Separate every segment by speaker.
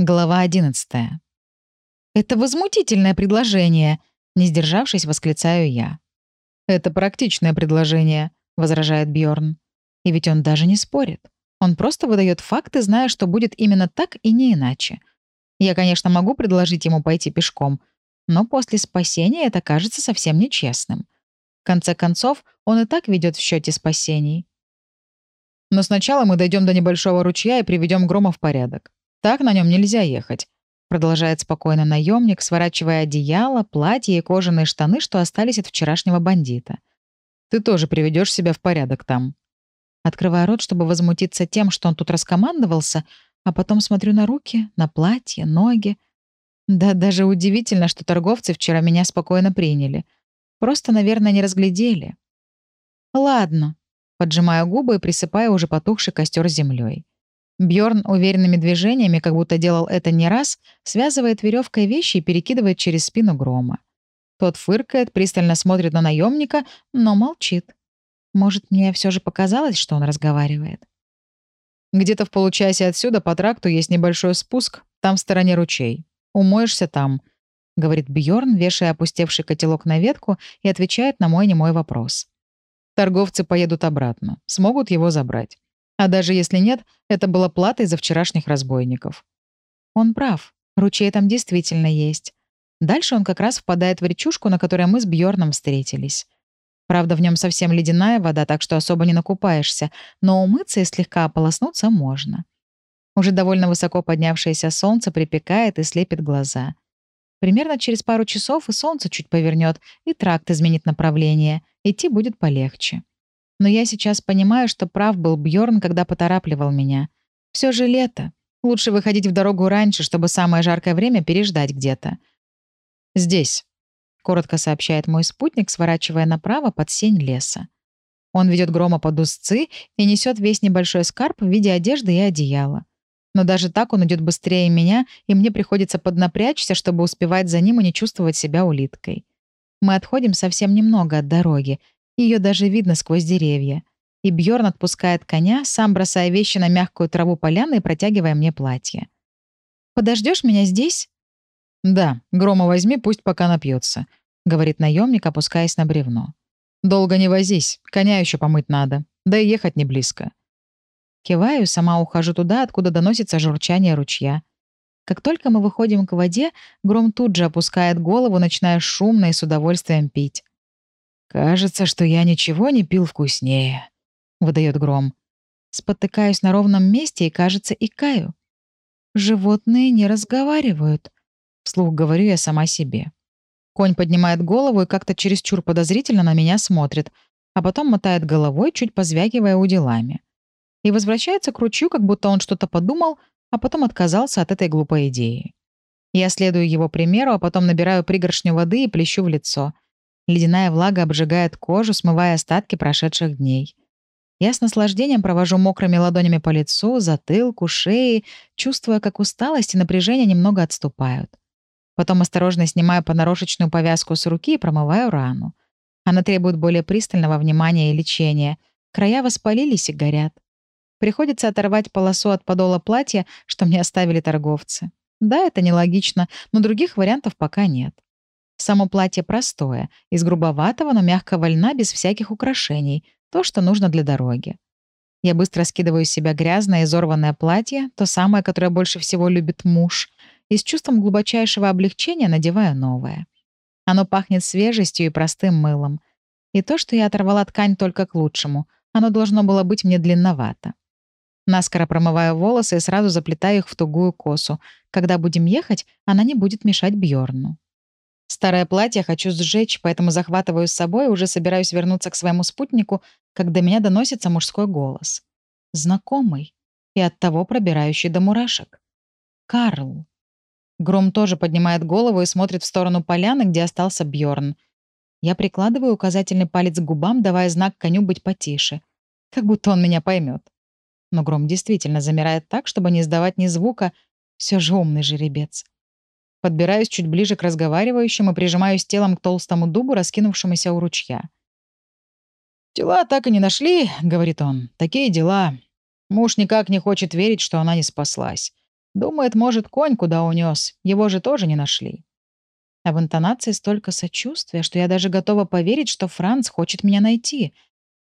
Speaker 1: Глава 11. «Это возмутительное предложение!» — не сдержавшись, восклицаю я. «Это практичное предложение», — возражает Бьорн. И ведь он даже не спорит. Он просто выдает факты, зная, что будет именно так и не иначе. Я, конечно, могу предложить ему пойти пешком, но после спасения это кажется совсем нечестным. В конце концов, он и так ведет в счете спасений. Но сначала мы дойдем до небольшого ручья и приведем Грома в порядок. Так на нем нельзя ехать», — продолжает спокойно наемник, сворачивая одеяло, платье и кожаные штаны, что остались от вчерашнего бандита. «Ты тоже приведешь себя в порядок там». Открывая рот, чтобы возмутиться тем, что он тут раскомандовался, а потом смотрю на руки, на платье, ноги. Да даже удивительно, что торговцы вчера меня спокойно приняли. Просто, наверное, не разглядели. «Ладно», — поджимая губы и присыпая уже потухший костер землей. Бьорн уверенными движениями, как будто делал это не раз, связывает веревкой вещи и перекидывает через спину грома. Тот фыркает, пристально смотрит на наемника, но молчит. Может, мне все же показалось, что он разговаривает? Где-то в получасе отсюда по тракту есть небольшой спуск, там в стороне ручей. Умоешься там, — говорит Бьорн, вешая опустевший котелок на ветку и отвечает на мой немой вопрос. Торговцы поедут обратно, смогут его забрать. А даже если нет, это было платой за вчерашних разбойников. Он прав. Ручей там действительно есть. Дальше он как раз впадает в речушку, на которой мы с Бьорном встретились. Правда, в нем совсем ледяная вода, так что особо не накупаешься, но умыться и слегка ополоснуться можно. Уже довольно высоко поднявшееся солнце припекает и слепит глаза. Примерно через пару часов и солнце чуть повернет, и тракт изменит направление, идти будет полегче. Но я сейчас понимаю, что прав был Бьорн, когда поторапливал меня. Все же лето. Лучше выходить в дорогу раньше, чтобы самое жаркое время переждать где-то. «Здесь», — коротко сообщает мой спутник, сворачивая направо под сень леса. Он ведет грома под узцы и несет весь небольшой скарб в виде одежды и одеяла. Но даже так он идет быстрее меня, и мне приходится поднапрячься, чтобы успевать за ним и не чувствовать себя улиткой. Мы отходим совсем немного от дороги, ее даже видно сквозь деревья. И Бьорн отпускает коня, сам бросая вещи на мягкую траву поляны и протягивая мне платье. Подождешь меня здесь?» «Да, Грома возьми, пусть пока напьется», — говорит наемник, опускаясь на бревно. «Долго не возись, коня еще помыть надо, да и ехать не близко». Киваю, сама ухожу туда, откуда доносится журчание ручья. Как только мы выходим к воде, Гром тут же опускает голову, начиная шумно и с удовольствием пить. «Кажется, что я ничего не пил вкуснее», — выдает гром. Спотыкаюсь на ровном месте и, кажется, икаю. «Животные не разговаривают», — вслух говорю я сама себе. Конь поднимает голову и как-то чересчур подозрительно на меня смотрит, а потом мотает головой, чуть позвякивая уделами. И возвращается к ручью, как будто он что-то подумал, а потом отказался от этой глупой идеи. Я следую его примеру, а потом набираю пригоршню воды и плещу в лицо — Ледяная влага обжигает кожу, смывая остатки прошедших дней. Я с наслаждением провожу мокрыми ладонями по лицу, затылку, шее, чувствуя, как усталость и напряжение немного отступают. Потом осторожно снимаю понарошечную повязку с руки и промываю рану. Она требует более пристального внимания и лечения. Края воспалились и горят. Приходится оторвать полосу от подола платья, что мне оставили торговцы. Да, это нелогично, но других вариантов пока нет. Само платье простое, из грубоватого, но мягкого льна без всяких украшений, то, что нужно для дороги. Я быстро скидываю с себя грязное изорванное платье, то самое, которое больше всего любит муж, и с чувством глубочайшего облегчения надеваю новое. Оно пахнет свежестью и простым мылом. И то, что я оторвала ткань только к лучшему, оно должно было быть мне длинновато. Наскоро промываю волосы и сразу заплетаю их в тугую косу. Когда будем ехать, она не будет мешать Бьорну. Старое платье хочу сжечь, поэтому захватываю с собой и уже собираюсь вернуться к своему спутнику, когда меня доносится мужской голос. Знакомый и оттого пробирающий до мурашек. Карл. Гром тоже поднимает голову и смотрит в сторону поляны, где остался Бьорн. Я прикладываю указательный палец к губам, давая знак коню быть потише. Как будто он меня поймет. Но Гром действительно замирает так, чтобы не издавать ни звука. Все же умный жеребец. Подбираюсь чуть ближе к разговаривающим и прижимаюсь телом к толстому дубу, раскинувшемуся у ручья. «Дела так и не нашли», — говорит он. «Такие дела. Муж никак не хочет верить, что она не спаслась. Думает, может, конь куда унес. Его же тоже не нашли. А в интонации столько сочувствия, что я даже готова поверить, что Франц хочет меня найти.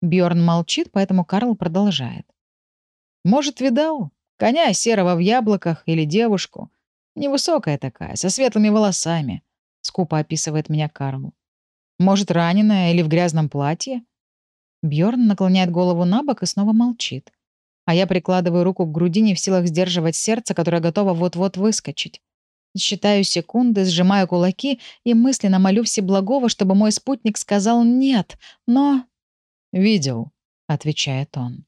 Speaker 1: Бьорн молчит, поэтому Карл продолжает. Может, видал? Коня серого в яблоках или девушку. Невысокая такая, со светлыми волосами. Скупо описывает меня Карл. Может, раненая или в грязном платье? Бьорн наклоняет голову на бок и снова молчит. А я прикладываю руку к груди, не в силах сдерживать сердце, которое готово вот-вот выскочить. Считаю секунды, сжимаю кулаки и мысленно молю Всеблагого, чтобы мой спутник сказал «нет», но... «Видел», — отвечает он.